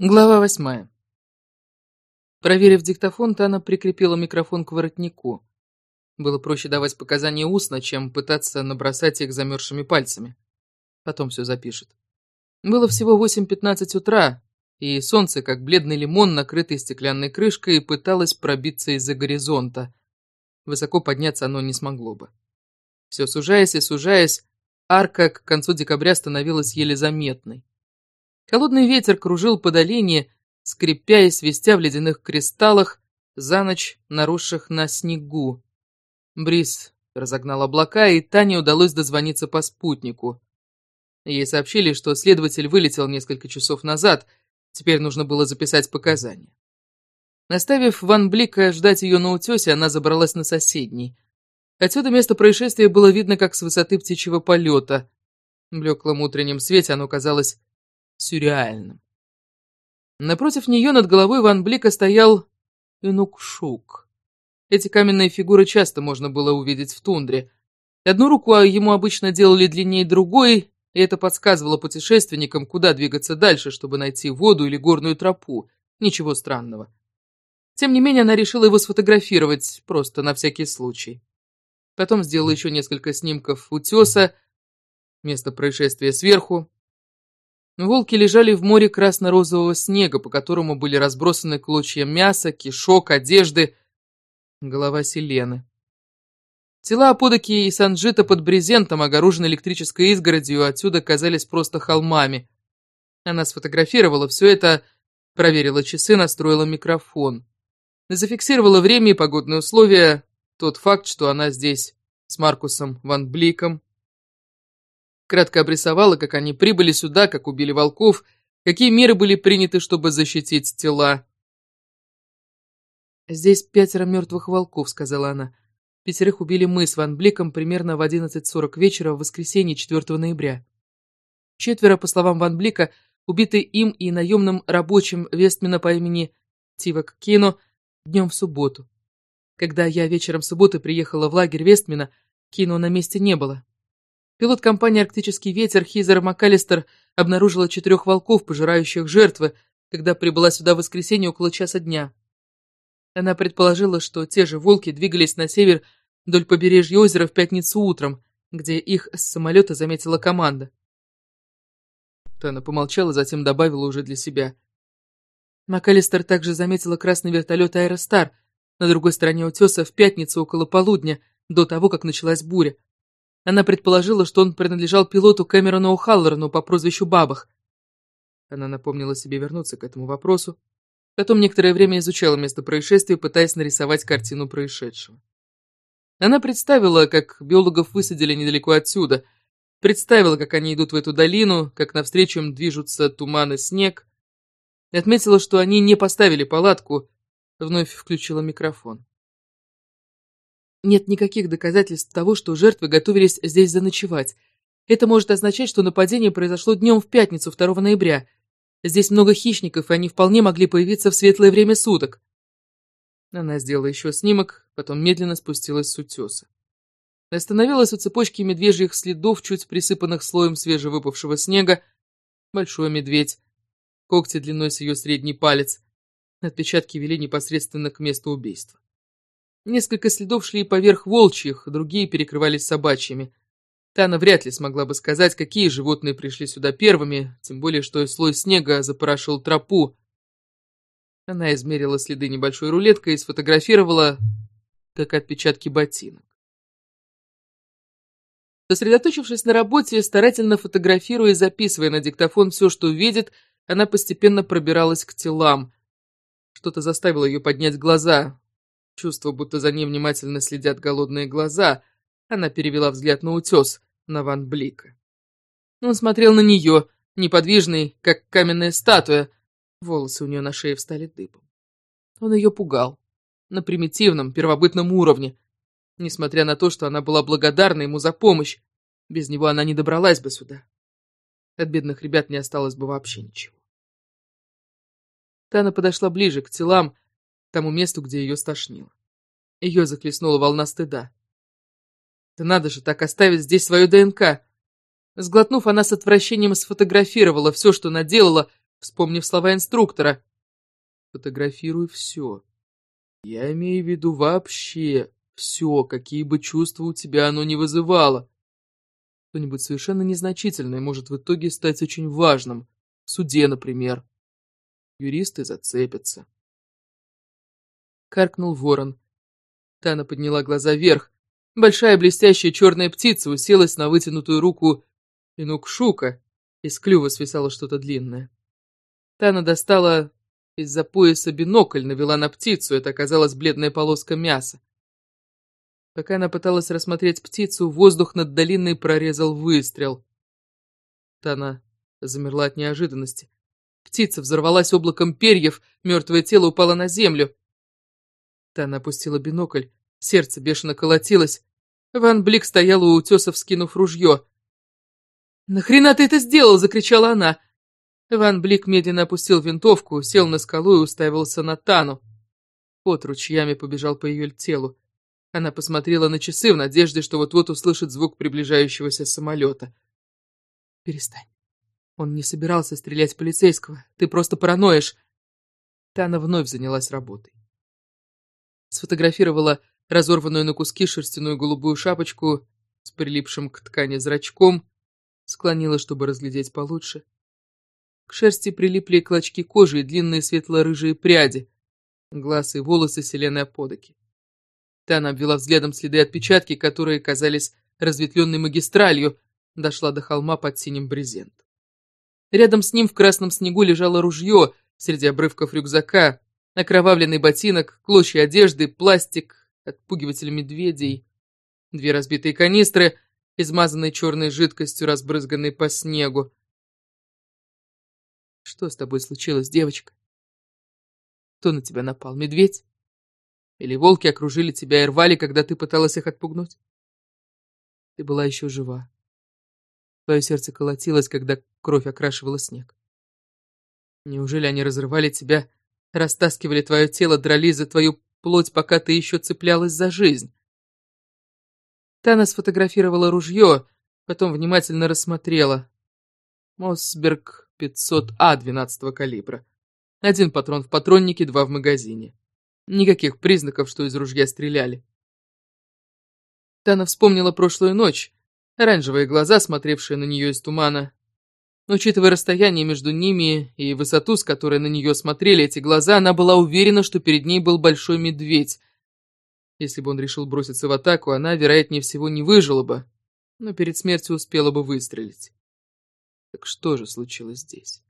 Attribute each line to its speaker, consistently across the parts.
Speaker 1: Глава восьмая. Проверив диктофон, Тана прикрепила микрофон к воротнику. Было проще давать показания устно, чем пытаться набросать их замерзшими пальцами. Потом все запишет. Было всего 8.15 утра, и солнце, как бледный лимон, накрытый стеклянной крышкой, пыталось пробиться из-за горизонта. Высоко подняться оно не смогло бы. Все сужаясь и сужаясь, арка к концу декабря становилась еле заметной. Холодный ветер кружил по долине, скрипя и свистя в ледяных кристаллах, за ночь наросших на снегу. Бриз разогнал облака, и Тане удалось дозвониться по спутнику. Ей сообщили, что следователь вылетел несколько часов назад, теперь нужно было записать показания. Наставив Ван Блика ждать ее на утесе, она забралась на соседний. Отсюда место происшествия было видно, как с высоты птичьего полета. В блеклом утреннем свете оно казалось сюрреальным. Напротив нее над головой Ван Блика стоял Инукшук. Эти каменные фигуры часто можно было увидеть в тундре. Одну руку ему обычно делали длиннее другой, и это подсказывало путешественникам, куда двигаться дальше, чтобы найти воду или горную тропу. Ничего странного. Тем не менее, она решила его сфотографировать, просто на всякий случай. Потом сделала еще несколько снимков утеса, место происшествия сверху, Волки лежали в море красно-розового снега, по которому были разбросаны клочья мяса, кишок, одежды, голова Селены. Тела Аподаки и Санджита под брезентом, огорожены электрической изгородью, отсюда казались просто холмами. Она сфотографировала все это, проверила часы, настроила микрофон. Зафиксировала время и погодные условия, тот факт, что она здесь с Маркусом Ван Бликом, Кратко обрисовала, как они прибыли сюда, как убили волков, какие меры были приняты, чтобы защитить тела. «Здесь пятеро мертвых волков», — сказала она. «Пятерых убили мы с Ван Бликом примерно в 11.40 вечера в воскресенье 4 ноября. Четверо, по словам Ван Блика, убиты им и наемным рабочим Вестмена по имени Тивак Кино днем в субботу. Когда я вечером субботы приехала в лагерь Вестмена, Кино на месте не было. Пилот компании «Арктический ветер» Хизер МакАлистер обнаружила четырех волков, пожирающих жертвы, когда прибыла сюда в воскресенье около часа дня. Она предположила, что те же волки двигались на север вдоль побережья озера в пятницу утром, где их с самолета заметила команда. Тана помолчала, затем добавила уже для себя. МакАлистер также заметила красный вертолет «Аэростар» на другой стороне утеса в пятницу около полудня, до того, как началась буря. Она предположила, что он принадлежал пилоту Кэмерону О'Халлорану по прозвищу Бабах. Она напомнила себе вернуться к этому вопросу. Потом некоторое время изучала место происшествия, пытаясь нарисовать картину происшедшего. Она представила, как биологов высадили недалеко отсюда, представила, как они идут в эту долину, как навстречу им движутся туман и снег, и отметила, что они не поставили палатку, вновь включила микрофон. Нет никаких доказательств того, что жертвы готовились здесь заночевать. Это может означать, что нападение произошло днем в пятницу, 2 ноября. Здесь много хищников, и они вполне могли появиться в светлое время суток. Она сделала еще снимок, потом медленно спустилась с утеса. Остановилась у цепочки медвежьих следов, чуть присыпанных слоем свежевыпавшего снега. Большой медведь. Когти длиной с ее средний палец. Отпечатки вели непосредственно к месту убийства. Несколько следов шли поверх волчьих, другие перекрывались собачьими. Тана вряд ли смогла бы сказать, какие животные пришли сюда первыми, тем более, что слой снега запорошил тропу. Она измерила следы небольшой рулеткой и сфотографировала, как отпечатки ботинок. Сосредоточившись на работе, старательно фотографируя и записывая на диктофон все, что видит, она постепенно пробиралась к телам. Что-то заставило ее поднять глаза. Чувство, будто за ней внимательно следят голодные глаза, она перевела взгляд на утес, на Ван Блика. Он смотрел на нее, неподвижный, как каменная статуя. Волосы у нее на шее встали дыбом. Он ее пугал. На примитивном, первобытном уровне. Несмотря на то, что она была благодарна ему за помощь, без него она не добралась бы сюда. От бедных ребят не осталось бы вообще ничего. Тана подошла ближе к телам, тому месту, где ее стошнило. Ее захлестнула волна стыда. Да надо же так оставить здесь свою ДНК. Сглотнув, она с отвращением сфотографировала все, что наделала, вспомнив слова инструктора. «Фотографируй все. Я имею в виду вообще все, какие бы чувства у тебя оно не вызывало. Что-нибудь совершенно незначительное может в итоге стать очень важным. В суде, например. Юристы зацепятся». Каркнул ворон. Тана подняла глаза вверх. Большая блестящая черная птица уселась на вытянутую руку Инукшука. Из клюва свисало что-то длинное. Тана достала из-за пояса бинокль, навела на птицу. Это оказалась бледная полоска мяса. Пока она пыталась рассмотреть птицу, воздух над долиной прорезал выстрел. Тана замерла от неожиданности. Птица взорвалась облаком перьев, мертвое тело упало на землю. Тана опустила бинокль. Сердце бешено колотилось. Ван Блик стоял у утеса, вскинув ружье. «Нахрена ты это сделал?» — закричала она. Ван Блик медленно опустил винтовку, сел на скалу и уставился на Тану. Пот ручьями побежал по ее телу. Она посмотрела на часы в надежде, что вот-вот услышит звук приближающегося самолета. «Перестань. Он не собирался стрелять полицейского. Ты просто параноишь». Тана вновь занялась работой. Сфотографировала разорванную на куски шерстяную голубую шапочку с прилипшим к ткани зрачком, склонила, чтобы разглядеть получше. К шерсти прилипли клочки кожи и длинные светло-рыжие пряди, глаз и волосы Селены Аподоки. Тана обвела взглядом следы отпечатки, которые казались разветвленной магистралью, дошла до холма под синим брезентом. Рядом с ним в красном снегу лежало ружье среди обрывков рюкзака, окровавленный ботинок, клочья одежды, пластик, отпугиватель медведей, две разбитые канистры, измазанные черной жидкостью, разбрызганной по снегу. Что с тобой случилось, девочка? Кто на тебя напал, медведь? Или волки окружили тебя и рвали, когда ты пыталась их отпугнуть? Ты была еще жива. Твое сердце колотилось, когда кровь окрашивала снег. Неужели они разрывали тебя, растаскивали твое тело, драли за твою плоть, пока ты еще цеплялась за жизнь. Тана сфотографировала ружье, потом внимательно рассмотрела. Мосберг 500А 12 калибра. Один патрон в патроннике, два в магазине. Никаких признаков, что из ружья стреляли. Тана вспомнила прошлую ночь. Оранжевые глаза, смотревшие на нее из тумана, учитывая расстояние между ними и высоту, с которой на нее смотрели эти глаза, она была уверена, что перед ней был большой медведь. Если бы он решил броситься в атаку, она, вероятнее всего, не выжила бы, но перед смертью успела бы выстрелить. Так что же случилось здесь?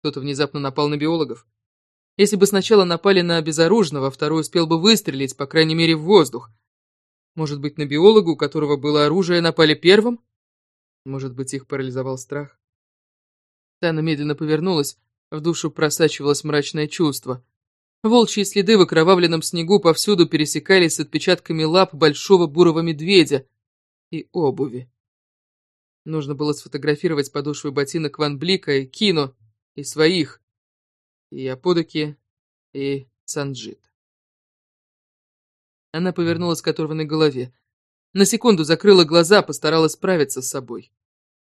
Speaker 1: Кто-то внезапно напал на биологов? Если бы сначала напали на безоружного, второй успел бы выстрелить, по крайней мере, в воздух. Может быть, на биолога, у которого было оружие, напали первым? Может быть, их парализовал страх? Тана медленно повернулась, в душу просачивалось мрачное чувство. Волчьи следы в окровавленном снегу повсюду пересекались с отпечатками лап большого бурого медведя и обуви. Нужно было сфотографировать подошвы ботинок Ван Блика и Кино, и своих, и Аподоки, и Санджит. Она повернулась к оторванной голове. На секунду закрыла глаза, постаралась справиться с собой.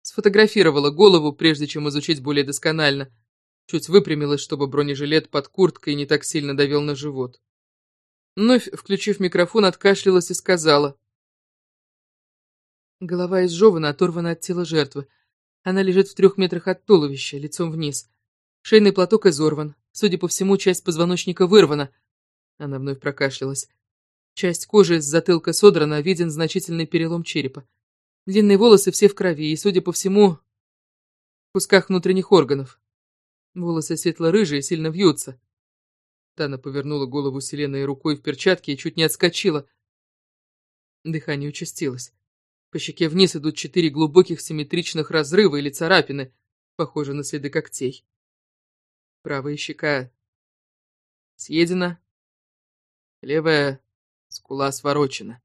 Speaker 1: Сфотографировала голову, прежде чем изучить более досконально. Чуть выпрямилась, чтобы бронежилет под курткой не так сильно давил на живот. Вновь, включив микрофон, откашлялась и сказала. Голова изжевана, оторвана от тела жертвы. Она лежит в трех метрах от туловища, лицом вниз. Шейный платок изорван. Судя по всему, часть позвоночника вырвана. Она вновь прокашлялась. Часть кожи с затылка содрана, виден значительный перелом черепа. Длинные волосы все в крови, и, судя по всему, в кусках внутренних органов. Волосы светло-рыжие, сильно вьются. Тана повернула голову Селеной рукой в перчатке и чуть не отскочила. Дыхание участилось. По щеке вниз идут четыре глубоких симметричных разрыва или царапины, похожие на следы когтей. Правая щека съедена, левая скула сворочена.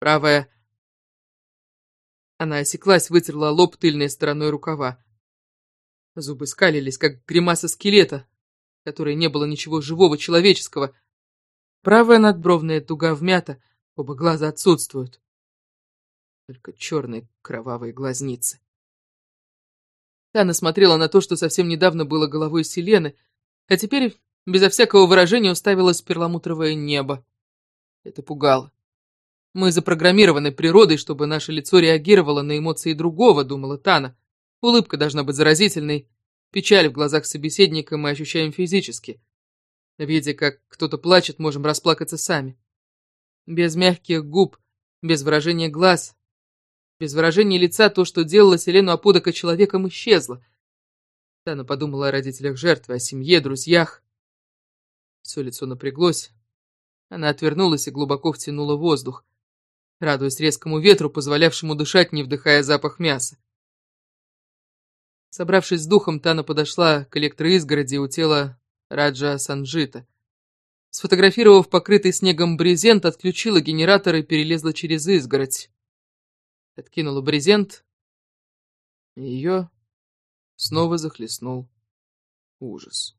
Speaker 1: Правая она осеклась, вытерла лоб тыльной стороной рукава. Зубы скалились, как гримаса скелета, в которой не было ничего живого человеческого. Правая надбровная туга вмята, оба глаза отсутствуют. Только черные кровавые глазницы. Тана смотрела на то, что совсем недавно было головой Селены, а теперь безо всякого выражения уставилось перламутровое небо. Это пугало. Мы запрограммированы природой, чтобы наше лицо реагировало на эмоции другого, думала Тана. Улыбка должна быть заразительной. Печаль в глазах собеседника мы ощущаем физически. Видя, как кто-то плачет, можем расплакаться сами. Без мягких губ, без выражения глаз, без выражения лица то, что делала Селену Апудока человеком, исчезло. Тана подумала о родителях жертвы, о семье, друзьях. Все лицо напряглось. Она отвернулась и глубоко втянула воздух, радуясь резкому ветру, позволявшему дышать, не вдыхая запах мяса. Собравшись с духом, Тана подошла к электроизгороди у тела Раджа Санджита. Сфотографировав покрытый снегом брезент, отключила генератор и перелезла через изгородь. Откинула брезент, и ее снова захлестнул ужас.